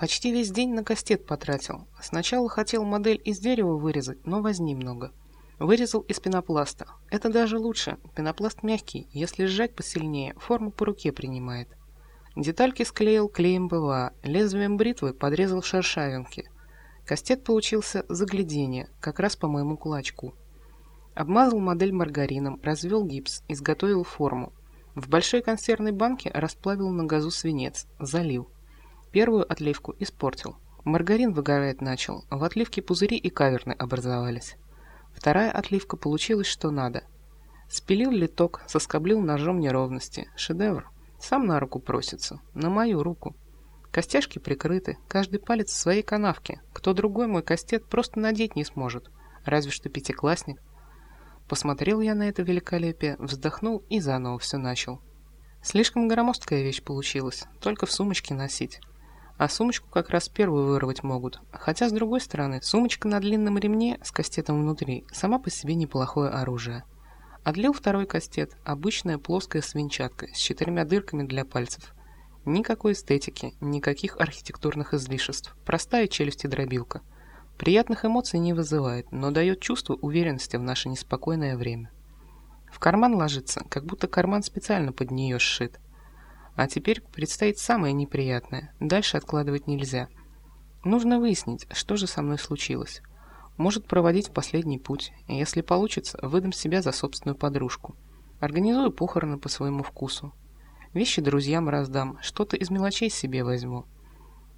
Почти весь день на кастет потратил. Сначала хотел модель из дерева вырезать, но возни много. Вырезал из пенопласта. Это даже лучше. Пенопласт мягкий, если сжать посильнее, форму по руке принимает. Детальки склеил клеем БВА, лезвием бритвы подрезал шершавинки. Кастет получился заглядение, как раз по моему кулачку. Обмазал модель маргарином, развел гипс, изготовил форму. В большой консервной банке расплавил на газу свинец, залил. Первую отливку испортил. Маргарин выгорать начал, в отливке пузыри и каверны образовались. Вторая отливка получилась что надо. Спилил литок, соскоблил ножом неровности. Шедевр. Сам на руку просится. На мою руку. Костяшки прикрыты, каждый палец в своей канавке. Кто другой мой кастет просто надеть не сможет. Разве что пятиклассник. Посмотрел я на это великолепие, вздохнул и заново все начал. Слишком громоздкая вещь получилась, только в сумочке носить. А сумочку как раз первую вырвать могут. Хотя, с другой стороны, сумочка на длинном ремне с кастетом внутри сама по себе неплохое оружие. Отлил второй кастет, обычная плоская свинчатка с четырьмя дырками для пальцев. Никакой эстетики, никаких архитектурных излишеств. Простая челюсть и дробилка. Приятных эмоций не вызывает, но дает чувство уверенности в наше неспокойное время. В карман ложится, как будто карман специально под нее сшит. А теперь предстоит самое неприятное. Дальше откладывать нельзя. Нужно выяснить, что же со мной случилось. Может проводить последний путь. Если получится, выдам себя за собственную подружку. Организую похороны по своему вкусу. Вещи друзьям раздам, что-то из мелочей себе возьму.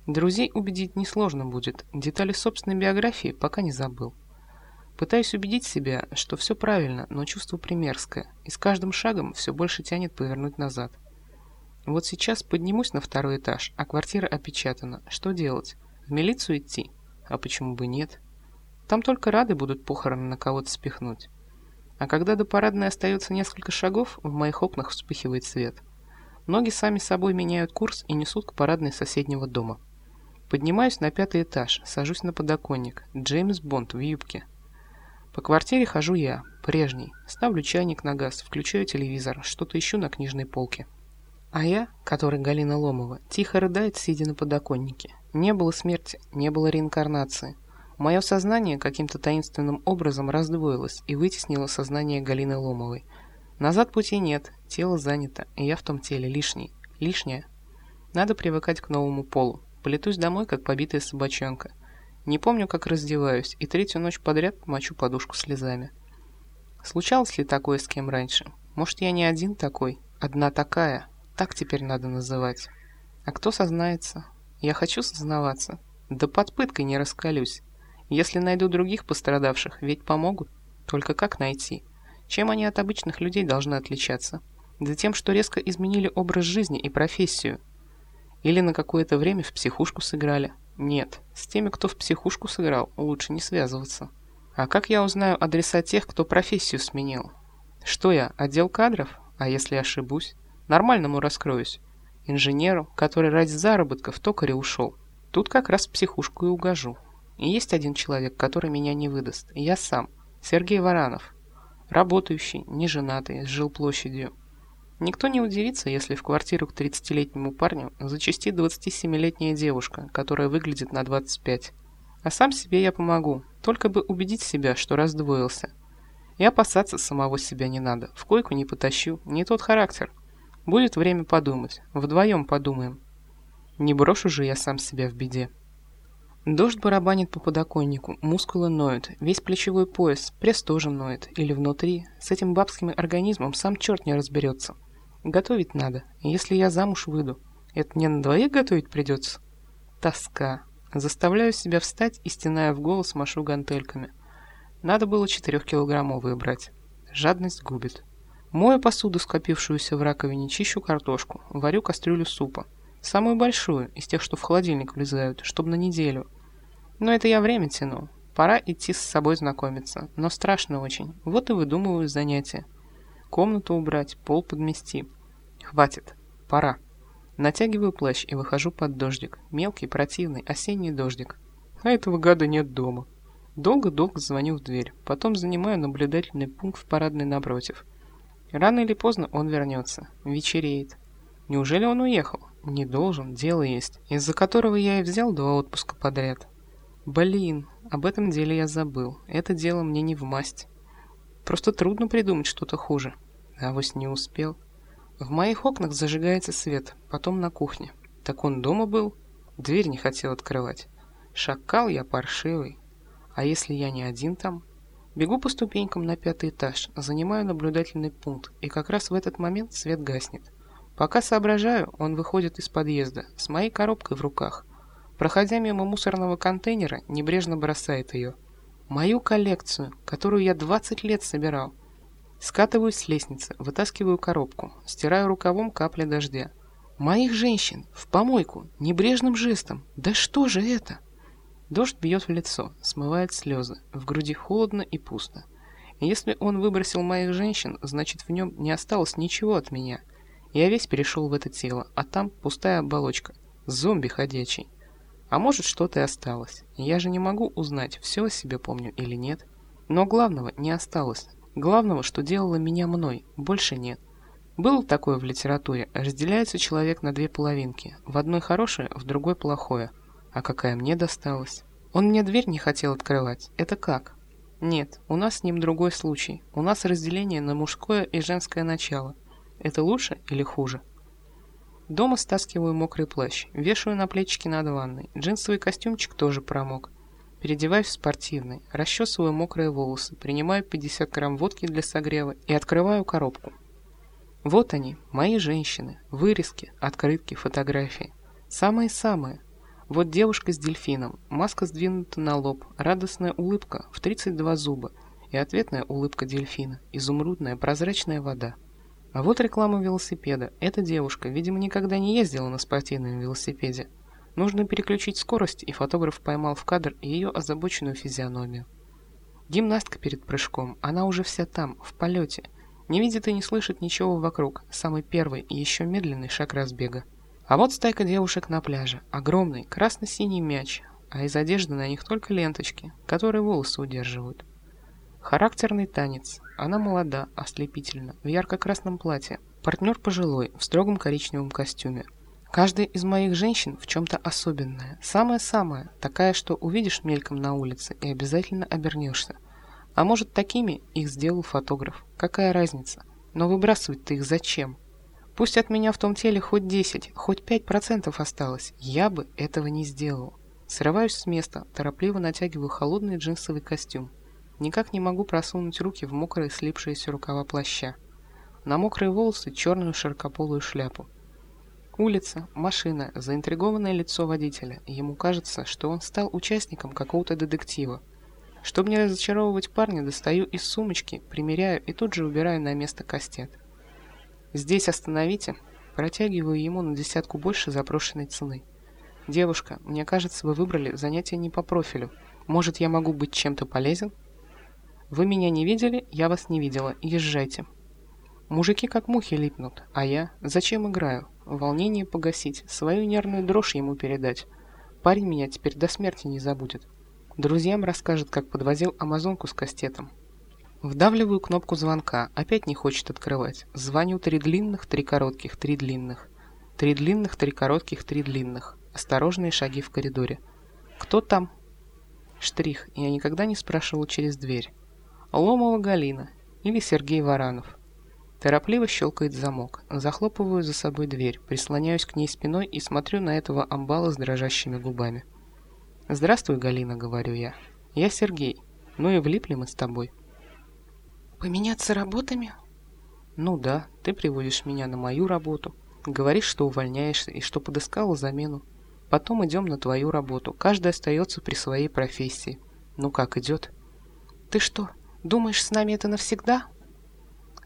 Друзей убедить несложно будет, детали собственной биографии пока не забыл. Пытаюсь убедить себя, что все правильно, но чувство примерское, и с каждым шагом все больше тянет повернуть назад. Вот сейчас поднимусь на второй этаж, а квартира опечатана. Что делать? В милицию идти? А почему бы нет? Там только рады будут похороны на кого-то спихнуть. А когда до парадной остается несколько шагов, в моих окнах вспыхивает свет. Ноги сами собой меняют курс и несут к парадной соседнего дома. Поднимаюсь на пятый этаж, сажусь на подоконник. Джеймс Бонд в юбке. По квартире хожу я, прежний. Ставлю чайник на газ, включаю телевизор, что-то ищу на книжной полке. А я, который Галина Ломова, тихо рыдает, сидя на подоконнике. Не было смерти, не было реинкарнации. Мое сознание каким-то таинственным образом раздвоилось и вытеснило сознание Галины Ломовой. Назад пути нет, тело занято, и я в том теле лишний, лишняя. Надо привыкать к новому полу. Полетусь домой, как побитая собачонка. Не помню, как раздеваюсь, и третью ночь подряд мочу подушку слезами. Случалось ли такое с кем раньше? Может, я не один такой, одна такая, так теперь надо называть. А кто сознается? Я хочу сознаваться. Да под пыткой не раскалюсь. Если найду других пострадавших, ведь помогут. Только как найти? Чем они от обычных людей должны отличаться? Да тем, что резко изменили образ жизни и профессию. Или на какое-то время в психушку сыграли. Нет, с теми, кто в психушку сыграл, лучше не связываться. А как я узнаю адреса тех, кто профессию сменил? Что я, отдел кадров? А если ошибусь? Нормальному раскроюсь. Инженеру, который ради заработка в токаре ушел. Тут как раз психушку и угожу. И есть один человек, который меня не выдаст. Я сам. Сергей Варанов. Работающий, неженатый, с жилплощадью. Никто не удивится, если в квартиру к 30-летнему парню зачастит 27-летняя девушка, которая выглядит на 25. А сам себе я помогу, только бы убедить себя, что раздвоился. И опасаться самого себя не надо, в койку не потащу, не тот характер. Будет время подумать. Вдвоем подумаем. Не брошу же я сам себя в беде. Дождь барабанит по подоконнику, мускулы ноют, весь плечевой пояс, пресс тоже ноет. Или внутри. С этим бабским организмом сам черт не разберется. Готовить надо. Если я замуж выйду, это мне на двоих готовить придется? Тоска. Заставляю себя встать и, стеная в голос, машу гантельками. Надо было четырехкилограммовые брать. Жадность губит. Мою посуду, скопившуюся в раковине, чищу картошку, варю кастрюлю супа. Самую большую, из тех, что в холодильник влезают, чтобы на неделю. Но это я время тяну. Пора идти с собой знакомиться, но страшно очень. Вот и выдумываю занятия. Комнату убрать, пол подмести. Хватит. Пора. Натягиваю плащ и выхожу под дождик. Мелкий, противный, осенний дождик. А этого гада нет дома. Долго-долго звоню в дверь. Потом занимаю наблюдательный пункт в парадной напротив. Рано или поздно он вернется. Вечереет. Неужели он уехал? Не должен, дело есть, из-за которого я и взял два отпуска подряд. Блин, об этом деле я забыл. Это дело мне не в масть. Просто трудно придумать что-то хуже. А вось не успел. В моих окнах зажигается свет, потом на кухне. Так он дома был? Дверь не хотел открывать. Шакал я паршивый. А если я не один там? Бегу по ступенькам на пятый этаж, занимаю наблюдательный пункт, и как раз в этот момент свет гаснет. Пока соображаю, он выходит из подъезда, с моей коробкой в руках. Проходя мимо мусорного контейнера, небрежно бросает ее. Мою коллекцию, которую я 20 лет собирал. Скатываюсь с лестницы, вытаскиваю коробку, стираю рукавом капли дождя. Моих женщин, в помойку, небрежным жестом. Да что же это? Дождь бьет в лицо, смывает слезы, в груди холодно и пусто. Если он выбросил моих женщин, значит в нем не осталось ничего от меня. Я весь перешел в это тело, а там пустая оболочка, зомби ходячий. А может что-то и осталось. Я же не могу узнать, все о себе помню или нет. Но главного не осталось. Главного, что делало меня мной, больше нет. Было такое в литературе. Разделяется человек на две половинки. В одной хорошее, в другой плохое. А какая мне досталась? Он мне дверь не хотел открывать. Это как? Нет, у нас с ним другой случай. У нас разделение на мужское и женское начало. Это лучше или хуже? Дома стаскиваю мокрый плащ, вешаю на плечики над ванной. Джинсовый костюмчик тоже промок. Переодеваюсь в спортивный, расчесываю мокрые волосы, принимаю 50 грамм водки для согрева и открываю коробку. Вот они, мои женщины, вырезки, открытки, фотографии. Самые-самые, вот девушка с дельфином, маска сдвинута на лоб, радостная улыбка в 32 зуба и ответная улыбка дельфина, изумрудная прозрачная вода. А вот реклама велосипеда. Эта девушка, видимо, никогда не ездила на спортивном велосипеде. Нужно переключить скорость, и фотограф поймал в кадр ее озабоченную физиономию. Гимнастка перед прыжком, она уже вся там, в полете. Не видит и не слышит ничего вокруг, самый первый и еще медленный шаг разбега. А вот стайка девушек на пляже. Огромный красно-синий мяч, а из одежды на них только ленточки, которые волосы удерживают. Характерный танец. Она молода, ослепительна, в ярко-красном платье. Партнер пожилой, в строгом коричневом костюме. Каждая из моих женщин в чем-то особенная. Самая-самая, такая, что увидишь мельком на улице и обязательно обернешься. А может, такими их сделал фотограф. Какая разница? Но выбрасывать ты их зачем? Пусть от меня в том теле хоть 10, хоть 5% осталось, я бы этого не сделал. Срываюсь с места, торопливо натягиваю холодный джинсовый костюм. Никак не могу просунуть руки в мокрые слипшиеся рукава плаща. На мокрые волосы черную широкополую шляпу. Улица, машина, заинтригованное лицо водителя. Ему кажется, что он стал участником какого-то детектива. Чтобы не разочаровывать парня, достаю из сумочки, примеряю и тут же убираю на место кастет. «Здесь остановите». Протягиваю ему на десятку больше запрошенной цены. «Девушка, мне кажется, вы выбрали занятие не по профилю. Может, я могу быть чем-то полезен?» «Вы меня не видели, я вас не видела. Езжайте». Мужики как мухи липнут, а я? Зачем играю? Волнение погасить, свою нервную дрожь ему передать. Парень меня теперь до смерти не забудет. Друзьям расскажет, как подвозил амазонку с кастетом. Вдавливаю кнопку звонка, опять не хочет открывать. Звоню три длинных, три коротких, три длинных. Три длинных, три коротких, три длинных. Осторожные шаги в коридоре. «Кто там?» Штрих. Я никогда не спрашивал через дверь. Ломова Галина. Или Сергей Варанов. Торопливо щелкает замок. Захлопываю за собой дверь, прислоняюсь к ней спиной и смотрю на этого амбала с дрожащими губами. «Здравствуй, Галина», — говорю я. «Я Сергей. Ну и влипли мы с тобой». Поменяться работами? Ну да, ты приводишь меня на мою работу, говоришь, что увольняешься и что подыскала замену. Потом идем на твою работу, каждый остается при своей профессии. Ну как идет? Ты что, думаешь, с нами это навсегда?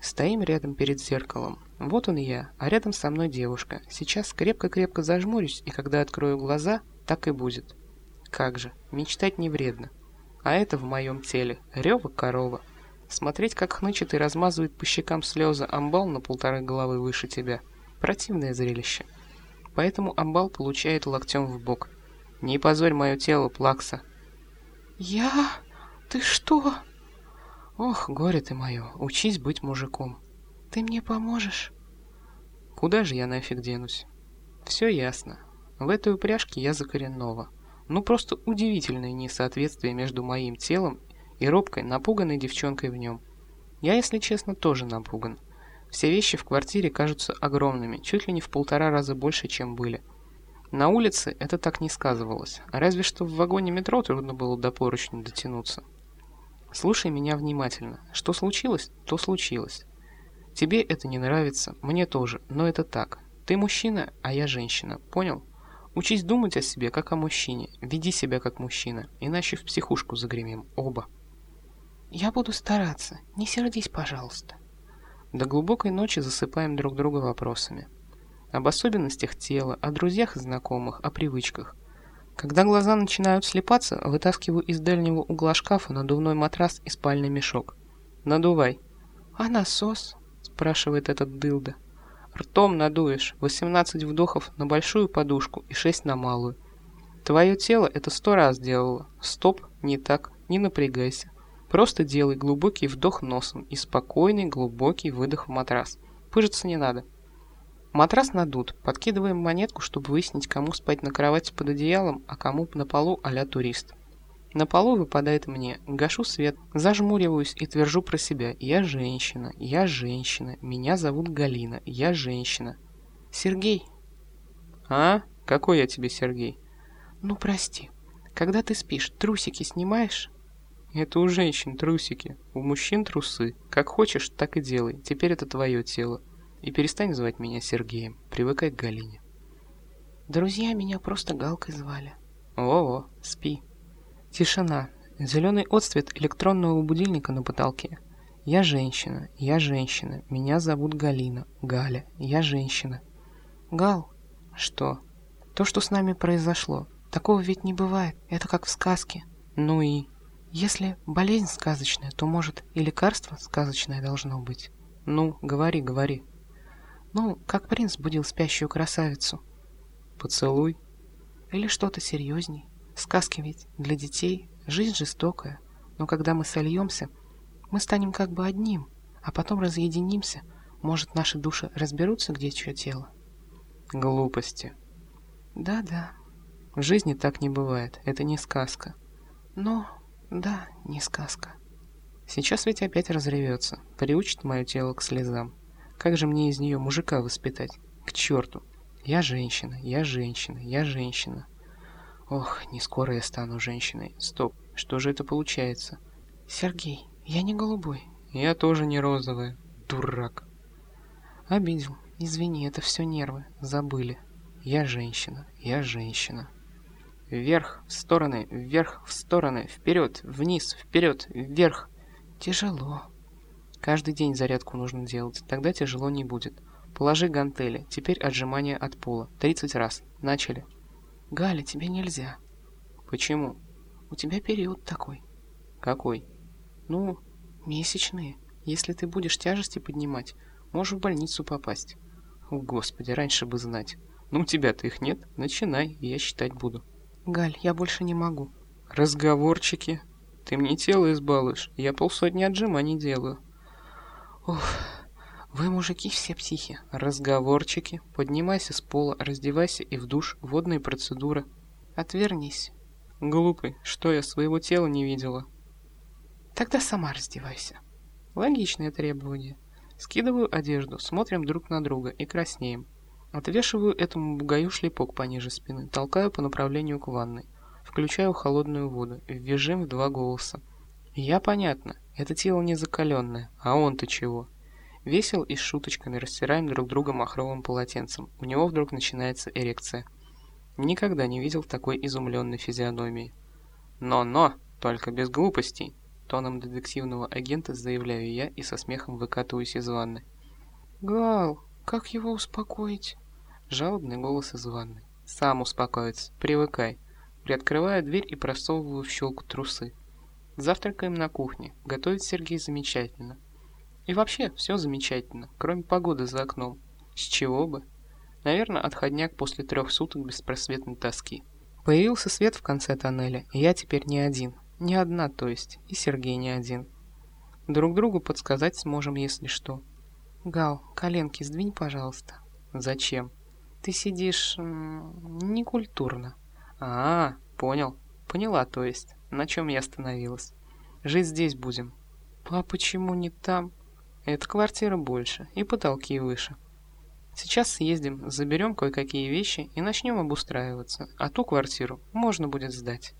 Стоим рядом перед зеркалом. Вот он я, а рядом со мной девушка. Сейчас крепко-крепко зажмурюсь, и когда открою глаза, так и будет. Как же, мечтать не вредно. А это в моем теле. Рева корова. Смотреть, как хнычет и размазывает по щекам слезы амбал на полторы головы выше тебя. Противное зрелище. Поэтому амбал получает локтем в бок. Не позорь мое тело, Плакса. Я? Ты что? Ох, горе ты мое, учись быть мужиком. Ты мне поможешь? Куда же я нафиг денусь? Все ясно. В этой упряжке я за коренного. Ну просто удивительное несоответствие между моим телом и робкой, напуганной девчонкой в нем. Я, если честно, тоже напуган. Все вещи в квартире кажутся огромными, чуть ли не в полтора раза больше, чем были. На улице это так не сказывалось, разве что в вагоне метро трудно было до поручня дотянуться. Слушай меня внимательно. Что случилось, то случилось. Тебе это не нравится, мне тоже, но это так. Ты мужчина, а я женщина, понял? Учись думать о себе, как о мужчине. Веди себя как мужчина, иначе в психушку загремим, оба. Я буду стараться. Не сердись, пожалуйста. До глубокой ночи засыпаем друг друга вопросами. Об особенностях тела, о друзьях и знакомых, о привычках. Когда глаза начинают слепаться, вытаскиваю из дальнего угла шкафа надувной матрас и спальный мешок. «Надувай». «А насос?» – спрашивает этот дылда. «Ртом надуешь. 18 вдохов на большую подушку и 6 на малую. Твое тело это сто раз делало. Стоп, не так, не напрягайся. Просто делай глубокий вдох носом и спокойный глубокий выдох в матрас. Пыжиться не надо. Матрас надут. Подкидываем монетку, чтобы выяснить, кому спать на кровати под одеялом, а кому на полу а турист. На полу выпадает мне. Гашу свет, зажмуриваюсь и твержу про себя. Я женщина, я женщина, меня зовут Галина, я женщина. Сергей. А? Какой я тебе Сергей? Ну прости. Когда ты спишь, трусики снимаешь? Это у женщин трусики, у мужчин трусы. Как хочешь, так и делай. Теперь это твое тело. И перестань звать меня Сергеем. Привыкай к Галине. Друзья меня просто Галкой звали. О-о, спи. Тишина. Зеленый отцвет электронного будильника на потолке. Я женщина, я женщина. Меня зовут Галина. Галя, я женщина. Гал. Что? То, что с нами произошло. Такого ведь не бывает. Это как в сказке. Ну и... Если болезнь сказочная, то, может, и лекарство сказочное должно быть. Ну, говори, говори. Ну, как принц будил спящую красавицу. Поцелуй. Или что-то серьезней. Сказки ведь для детей, жизнь жестокая. Но когда мы сольемся, мы станем как бы одним, а потом разъединимся. Может, наши души разберутся, где чье тело? Глупости. Да-да. В жизни так не бывает, это не сказка. Но да, не сказка. Сейчас ведь опять разревется, приучит мое тело к слезам. Как же мне из нее мужика воспитать? К черту. Я женщина, я женщина, я женщина. Ох, не скоро я стану женщиной. Стоп, что же это получается? Сергей, я не голубой. Я тоже не розовая. Дурак. Обидел. Извини, это все нервы. Забыли. Я женщина, я женщина. Вверх, в стороны, вверх, в стороны, вперед, вниз, вперед, вверх. Тяжело. Каждый день зарядку нужно делать, тогда тяжело не будет. Положи гантели, теперь отжимания от пола. 30 раз. Начали. Галя, тебе нельзя. Почему? У тебя период такой. Какой? Ну, месячные. Если ты будешь тяжести поднимать, можешь в больницу попасть. О, Господи, раньше бы знать. Ну, у тебя-то их нет. Начинай, я считать буду. Галь, я больше не могу. Разговорчики. Ты мне тело избалуешь. Я полсотни отжиманий делаю. Ух, вы, мужики, все психи. Разговорчики. Поднимайся с пола, раздевайся и в душ. Водные процедуры. Отвернись. Глупый, что я своего тела не видела? Тогда сама раздевайся. Логичное требование. Скидываю одежду, смотрим друг на друга и краснеем. Отвешиваю этому бугаю шлепок пониже спины, толкаю по направлению к ванной. Включаю холодную воду, ввяжем в два голоса. Я понятно, это тело не закаленное, а он-то чего? Весел и с шуточками растираем друг друга махровым полотенцем. У него вдруг начинается эрекция. Никогда не видел такой изумленной физиономии. Но-но, только без глупостей, тоном детективного агента заявляю я и со смехом выкатываюсь из ванны. Гал, как его успокоить? Жалобный голос из ванной. Сам успокоится, привыкай. Приоткрываю дверь и просовываю в щелку трусы. Завтракаем на кухне. Готовит Сергей замечательно. И вообще, все замечательно, кроме погоды за окном. С чего бы? Наверное, отходняк после трех суток беспросветной тоски. Появился свет в конце тоннеля, и я теперь не один. Не одна, то есть, и Сергей не один. Друг другу подсказать сможем, если что. Гал, коленки сдвинь, пожалуйста. Зачем? Ты сидишь некультурно. А, понял. Поняла, то есть. На чем я остановилась. Жить здесь будем. А почему не там? Эта квартира больше и потолки выше. Сейчас съездим, заберем кое-какие вещи и начнем обустраиваться, а ту квартиру можно будет сдать.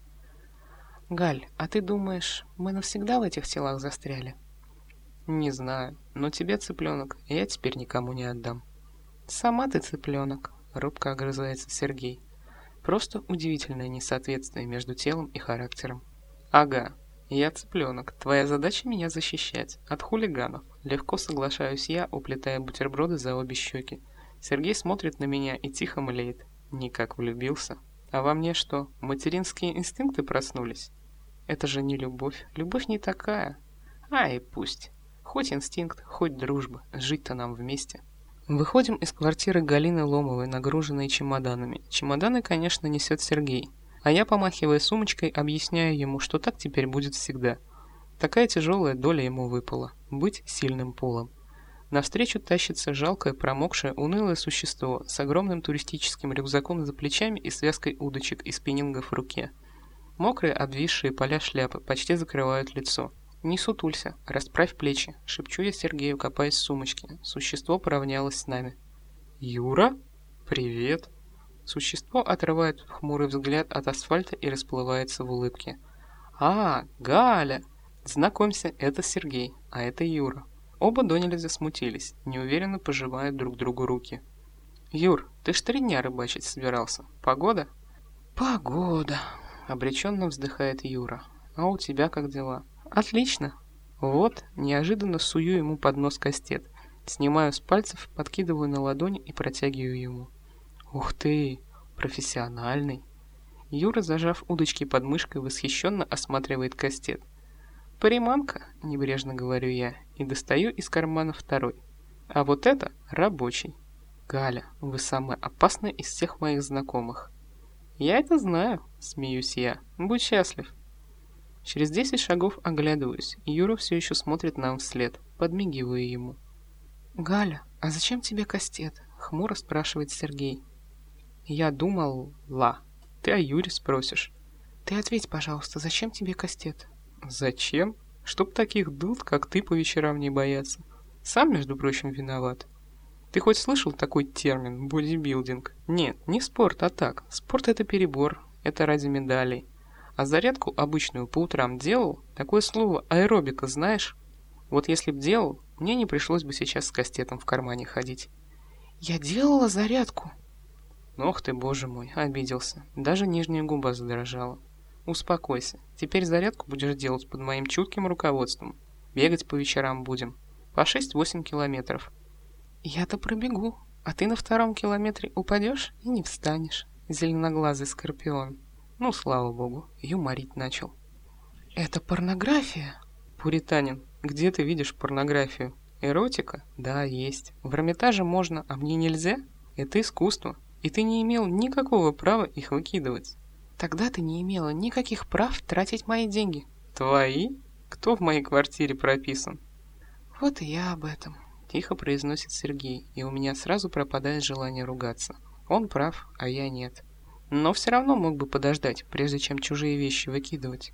Галь, а ты думаешь, мы навсегда в этих телах застряли? Не знаю, но тебе, цыпленок, я теперь никому не отдам. Сама ты цыпленок, робко огрызается Сергей. Просто удивительное несоответствие между телом и характером. Ага, я цыпленок, твоя задача меня защищать от хулиганов. Легко соглашаюсь я, уплетая бутерброды за обе щеки. Сергей смотрит на меня и тихо млеет. Никак влюбился. А во мне что, материнские инстинкты проснулись? Это же не любовь. Любовь не такая. Ай, пусть. Хоть инстинкт, хоть дружба. Жить-то нам вместе. Выходим из квартиры Галины Ломовой, нагруженной чемоданами. Чемоданы, конечно, несет Сергей. А я, помахивая сумочкой, объясняю ему, что так теперь будет всегда. Такая тяжелая доля ему выпала – быть сильным полом. Навстречу тащится жалкое, промокшее, унылое существо с огромным туристическим рюкзаком за плечами и связкой удочек и спиннингов в руке. Мокрые, обвисшие поля шляпы почти закрывают лицо. «Не сутулься, расправь плечи», – шепчу я Сергею, копаясь в сумочке. Существо поравнялось с нами. «Юра? Привет!» Существо отрывает хмурый взгляд от асфальта и расплывается в улыбке. «А, Галя! Знакомься, это Сергей, а это Юра». Оба до нельзя смутились, неуверенно пожимают друг другу руки. «Юр, ты ж три дня рыбачить собирался. Погода?» «Погода», — обреченно вздыхает Юра. «А у тебя как дела?» «Отлично». Вот, неожиданно сую ему под нос кастет. Снимаю с пальцев, подкидываю на ладонь и протягиваю ему. Ух ты, профессиональный. Юра, зажав удочки под мышкой, восхищенно осматривает кастет. «Приманка», — небрежно говорю я, и достаю из кармана второй. А вот это рабочий. Галя, вы самая опасная из всех моих знакомых. Я это знаю, смеюсь я. Будь счастлив. Через десять шагов оглядываюсь, Юра все еще смотрит нам вслед, подмигиваю ему. «Галя, а зачем тебе кастет?» — хмуро спрашивает Сергей. Я думал, ла. Ты о Юре спросишь. Ты ответь, пожалуйста, зачем тебе кастет? Зачем? Чтоб таких дуд, как ты, по вечерам не бояться. Сам, между прочим, виноват. Ты хоть слышал такой термин бодибилдинг? Нет, не спорт, а так. Спорт это перебор, это ради медалей. А зарядку обычную по утрам делал? Такое слово аэробика знаешь? Вот если б делал, мне не пришлось бы сейчас с кастетом в кармане ходить. Я делала зарядку, Ох ты, боже мой, обиделся. Даже нижняя губа задрожала. Успокойся. Теперь зарядку будешь делать под моим чутким руководством. Бегать по вечерам будем. По 6-8 километров. Я-то пробегу, а ты на втором километре упадешь и не встанешь. Зеленоглазый скорпион. Ну, слава богу, юморить начал. Это порнография? Пуританин, где ты видишь порнографию? Эротика? Да, есть. В Эрмитаже можно, а мне нельзя? Это искусство и ты не имел никакого права их выкидывать. Тогда ты не имела никаких прав тратить мои деньги. Твои? Кто в моей квартире прописан? Вот и я об этом. Тихо произносит Сергей, и у меня сразу пропадает желание ругаться. Он прав, а я нет. Но все равно мог бы подождать, прежде чем чужие вещи выкидывать.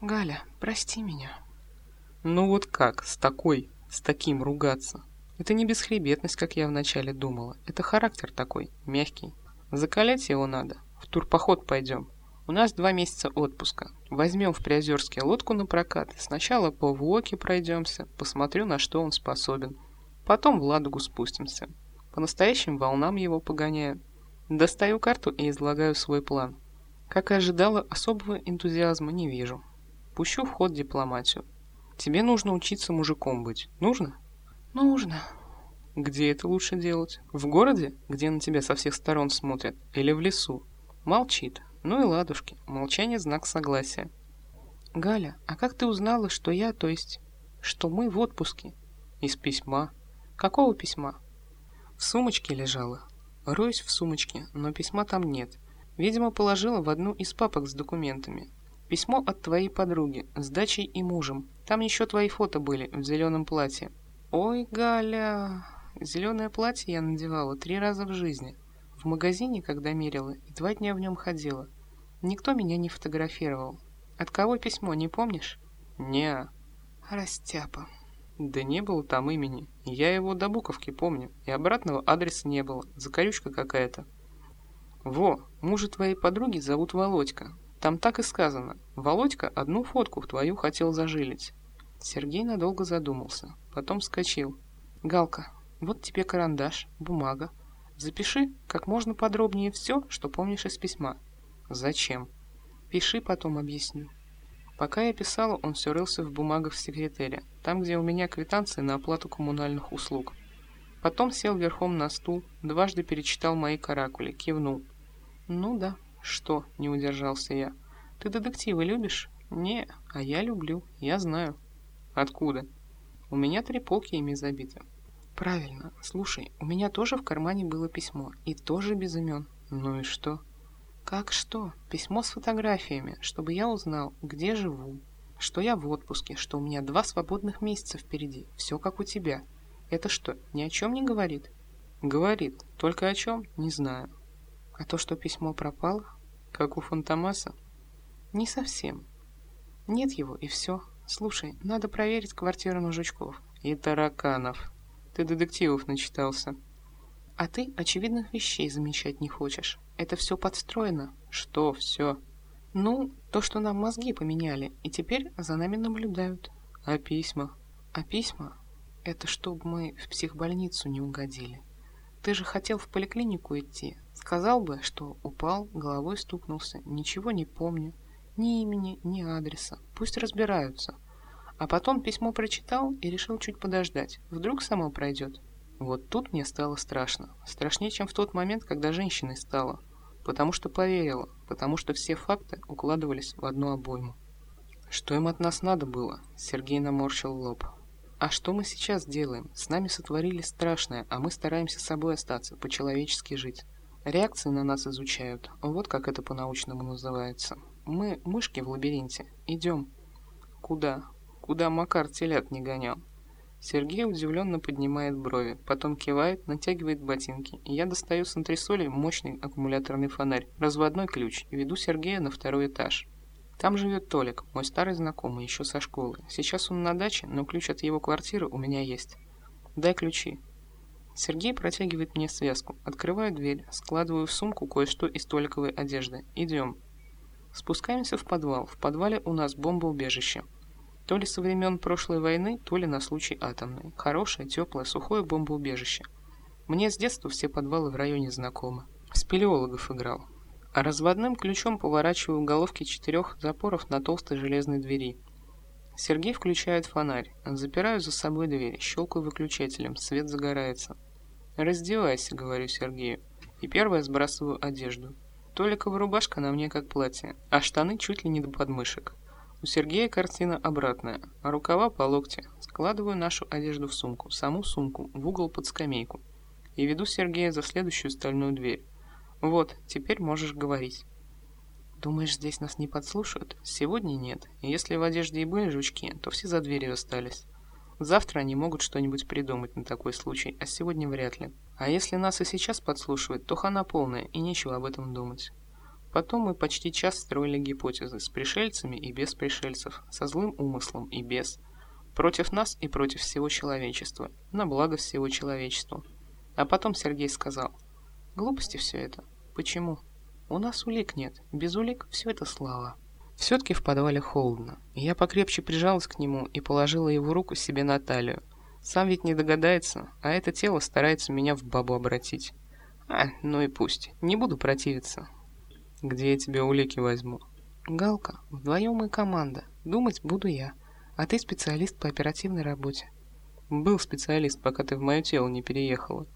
Галя, прости меня. Ну вот как, с такой, с таким ругаться? Это не бесхребетность, как я вначале думала. Это характер такой, мягкий. Закалять его надо. В турпоход пойдем. У нас два месяца отпуска. Возьмем в Приозерске лодку на прокат. Сначала по Вуоке пройдемся, посмотрю, на что он способен. Потом в Ладогу спустимся. По настоящим волнам его погоняю. Достаю карту и излагаю свой план. Как и ожидала, особого энтузиазма не вижу. Пущу в ход дипломатию. Тебе нужно учиться мужиком быть. Нужно? Нужно. Где это лучше делать? В городе, где на тебя со всех сторон смотрят? Или в лесу? Молчит. Ну и ладушки. Молчание – знак согласия. Галя, а как ты узнала, что я, то есть, что мы в отпуске? Из письма. Какого письма? В сумочке лежала. Роюсь в сумочке, но письма там нет. Видимо, положила в одну из папок с документами. Письмо от твоей подруги, с дачей и мужем. Там еще твои фото были в зеленом платье. Ой, Галя, зеленое платье я надевала три раза в жизни. В магазине, когда мерила, и два дня в нем ходила. Никто меня не фотографировал. От кого письмо, не помнишь? не Растяпа. Да не было там имени. Я его до буковки помню. И обратного адреса не было. Закорючка какая-то. Во, мужа твоей подруги зовут Володька. Там так и сказано. Володька одну фотку в твою хотел зажилить. Сергей надолго задумался. Потом вскочил. Галка, вот тебе карандаш, бумага. Запиши как можно подробнее все, что помнишь из письма. Зачем? Пиши, потом объясню. Пока я писала, он все рылся в бумагах в секретаре, там, где у меня квитанции на оплату коммунальных услуг. Потом сел верхом на стул, дважды перечитал мои каракули, кивнул. «Ну да, что?» – не удержался я. «Ты детективы любишь?» «Не, а я люблю, я знаю». «Откуда?» «У меня три полки ими забиты». «Правильно. Слушай, у меня тоже в кармане было письмо, и тоже без имен». «Ну и что?» «Как что? Письмо с фотографиями, чтобы я узнал, где живу, что я в отпуске, что у меня два свободных месяца впереди, все как у тебя. Это что, ни о чем не говорит?» «Говорит. Только о чем? Не знаю». А то, что письмо пропало? Как у Фантомаса? Не совсем. Нет его, и все. Слушай, надо проверить квартиру мужичков. И тараканов. Ты детективов начитался. А ты очевидных вещей замечать не хочешь. Это все подстроено. Что все? Ну, то, что нам мозги поменяли, и теперь за нами наблюдают. А письма? А письма? Это чтобы мы в психбольницу не угодили. Ты же хотел в поликлинику идти. Сказал бы, что упал, головой стукнулся, ничего не помню. Ни имени, ни адреса. Пусть разбираются. А потом письмо прочитал и решил чуть подождать. Вдруг само пройдет. Вот тут мне стало страшно. Страшнее, чем в тот момент, когда женщиной стала. Потому что поверила. Потому что все факты укладывались в одну обойму. Что им от нас надо было? Сергей наморщил лоб. А что мы сейчас делаем? С нами сотворили страшное, а мы стараемся с собой остаться, по-человечески жить. Реакции на нас изучают. Вот как это по-научному называется. Мы мышки в лабиринте. Идем. Куда? Куда Макар телят не гонял? Сергей удивленно поднимает брови, потом кивает, натягивает ботинки, и я достаю с антресолей мощный аккумуляторный фонарь, разводной ключ, и веду Сергея на второй этаж. Там живет Толик, мой старый знакомый, еще со школы. Сейчас он на даче, но ключ от его квартиры у меня есть. Дай ключи. Сергей протягивает мне связку. Открываю дверь, складываю в сумку кое-что из Толиковой одежды. Идем. Спускаемся в подвал. В подвале у нас бомбоубежище. То ли со времен прошлой войны, то ли на случай атомной. Хорошее, теплое, сухое бомбоубежище. Мне с детства все подвалы в районе знакомы. Спелеологов играл а разводным ключом поворачиваю головки четырех запоров на толстой железной двери. Сергей включает фонарь, запираю за собой дверь, щелкаю выключателем, свет загорается. «Раздевайся», — говорю Сергею, и первое сбрасываю одежду. Толикова рубашка на мне как платье, а штаны чуть ли не до подмышек. У Сергея картина обратная, рукава по локте. Складываю нашу одежду в сумку, саму сумку, в угол под скамейку. И веду Сергея за следующую стальную дверь. Вот, теперь можешь говорить. Думаешь, здесь нас не подслушают? Сегодня нет. Если в одежде и были жучки, то все за дверью остались. Завтра они могут что-нибудь придумать на такой случай, а сегодня вряд ли. А если нас и сейчас подслушивают, то хана полная, и нечего об этом думать. Потом мы почти час строили гипотезы с пришельцами и без пришельцев, со злым умыслом и без. Против нас и против всего человечества, на благо всего человечества. А потом Сергей сказал, глупости все это. Почему? У нас улик нет. Без улик все это слава. Все-таки в подвале холодно. Я покрепче прижалась к нему и положила его руку себе на талию. Сам ведь не догадается, а это тело старается меня в бабу обратить. А, ну и пусть. Не буду противиться. Где я тебе улики возьму? Галка, вдвоем мы команда. Думать буду я. А ты специалист по оперативной работе. Был специалист, пока ты в мое тело не переехала.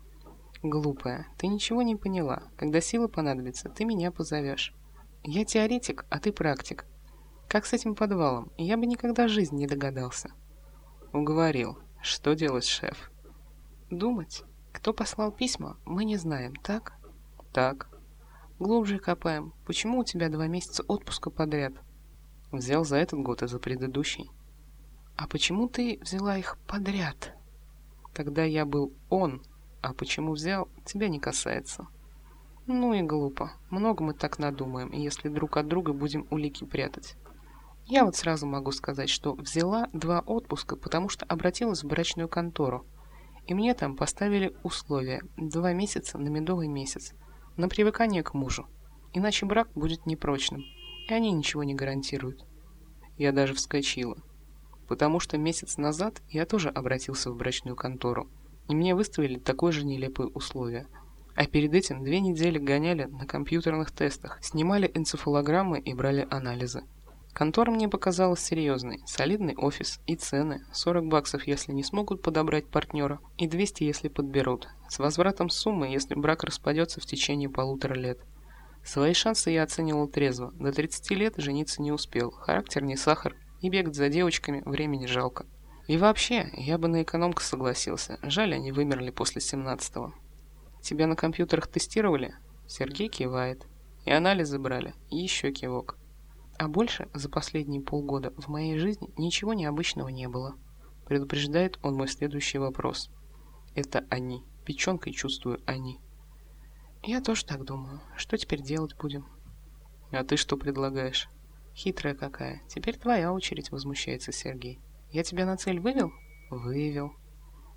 Глупая, ты ничего не поняла. Когда сила понадобится, ты меня позовешь. Я теоретик, а ты практик. Как с этим подвалом? Я бы никогда в жизни не догадался. Уговорил. Что делать, шеф? Думать. Кто послал письма, мы не знаем, так? Так. Глубже копаем. Почему у тебя два месяца отпуска подряд? Взял за этот год и за предыдущий. А почему ты взяла их подряд? Когда я был он, а почему взял, тебя не касается. Ну и глупо. Много мы так надумаем, если друг от друга будем улики прятать. Я вот сразу могу сказать, что взяла два отпуска, потому что обратилась в брачную контору. И мне там поставили условия – два месяца на медовый месяц, на привыкание к мужу. Иначе брак будет непрочным, и они ничего не гарантируют. Я даже вскочила. Потому что месяц назад я тоже обратился в брачную контору, и мне выставили такое же нелепое условие. А перед этим две недели гоняли на компьютерных тестах, снимали энцефалограммы и брали анализы. Контора мне показалась серьезной. Солидный офис и цены. 40 баксов, если не смогут подобрать партнера, и 200, если подберут. С возвратом суммы, если брак распадется в течение полутора лет. Свои шансы я оценивал трезво. До 30 лет жениться не успел. Характер не сахар. И бегать за девочками времени жалко. И вообще, я бы на экономку согласился. Жаль, они вымерли после 17-го. Тебя на компьютерах тестировали? Сергей кивает. И анализы брали. И еще кивок. А больше за последние полгода в моей жизни ничего необычного не было. Предупреждает он мой следующий вопрос. Это они. Печенкой чувствую они. Я тоже так думаю. Что теперь делать будем? А ты что предлагаешь? Хитрая какая. Теперь твоя очередь, возмущается Сергей. Я тебя на цель вывел? Вывел.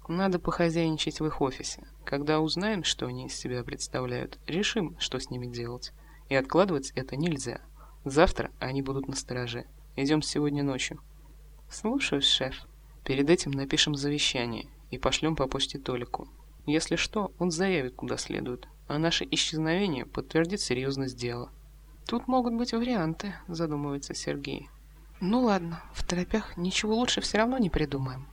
Надо похозяйничать в их офисе. Когда узнаем, что они из себя представляют, решим, что с ними делать. И откладывать это нельзя. Завтра они будут на стороже. Идем сегодня ночью. Слушаюсь, шеф. Перед этим напишем завещание и пошлем по почте Толику. Если что, он заявит куда следует, а наше исчезновение подтвердит серьезность дела. Тут могут быть варианты, задумывается Сергей. Ну ладно, в торопях ничего лучше все равно не придумаем.